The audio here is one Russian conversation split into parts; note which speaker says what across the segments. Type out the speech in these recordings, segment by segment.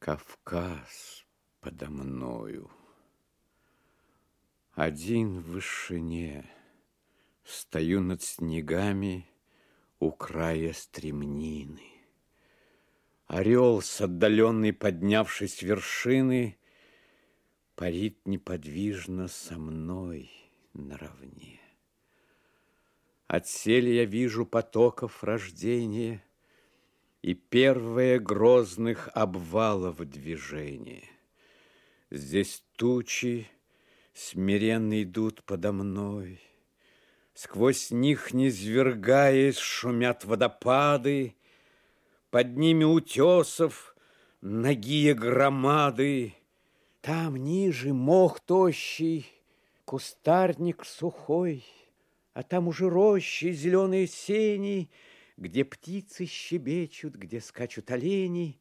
Speaker 1: Кавказ подо мною. Один в вышине Стою над снегами у края стремнины. Орел с отдаленной поднявшись вершины Парит неподвижно со мной наравне. Отсель я вижу потоков рождения И первое грозных обвалов движения. Здесь тучи смиренно идут подо мной, Сквозь них, низвергаясь, шумят водопады, Под ними утесов нагие громады. Там ниже мох тощий, кустарник сухой, А там уже рощи, зеленые сени, Где птицы щебечут, где скачут олени,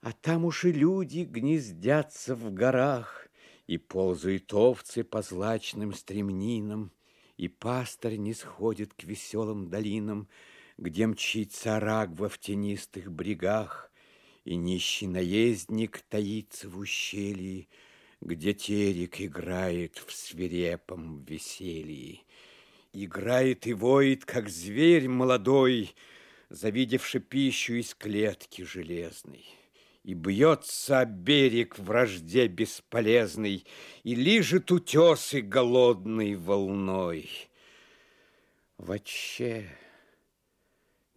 Speaker 1: А там уж и люди гнездятся в горах, И ползают овцы по злачным стремнинам, и пастырь не сходит к веселым долинам, Где мчится Арагва в тенистых брегах, И нищий наездник таится в ущелье, Где терек играет в свирепом веселье. Играет и воет, как зверь молодой, Завидевший пищу из клетки железной. И бьется берег вражде бесполезный, И лижет утесы голодной волной. Вообще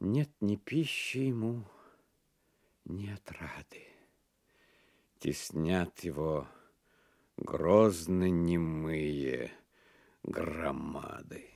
Speaker 1: нет ни пищи ему, ни отрады. Теснят его грозно немые громады.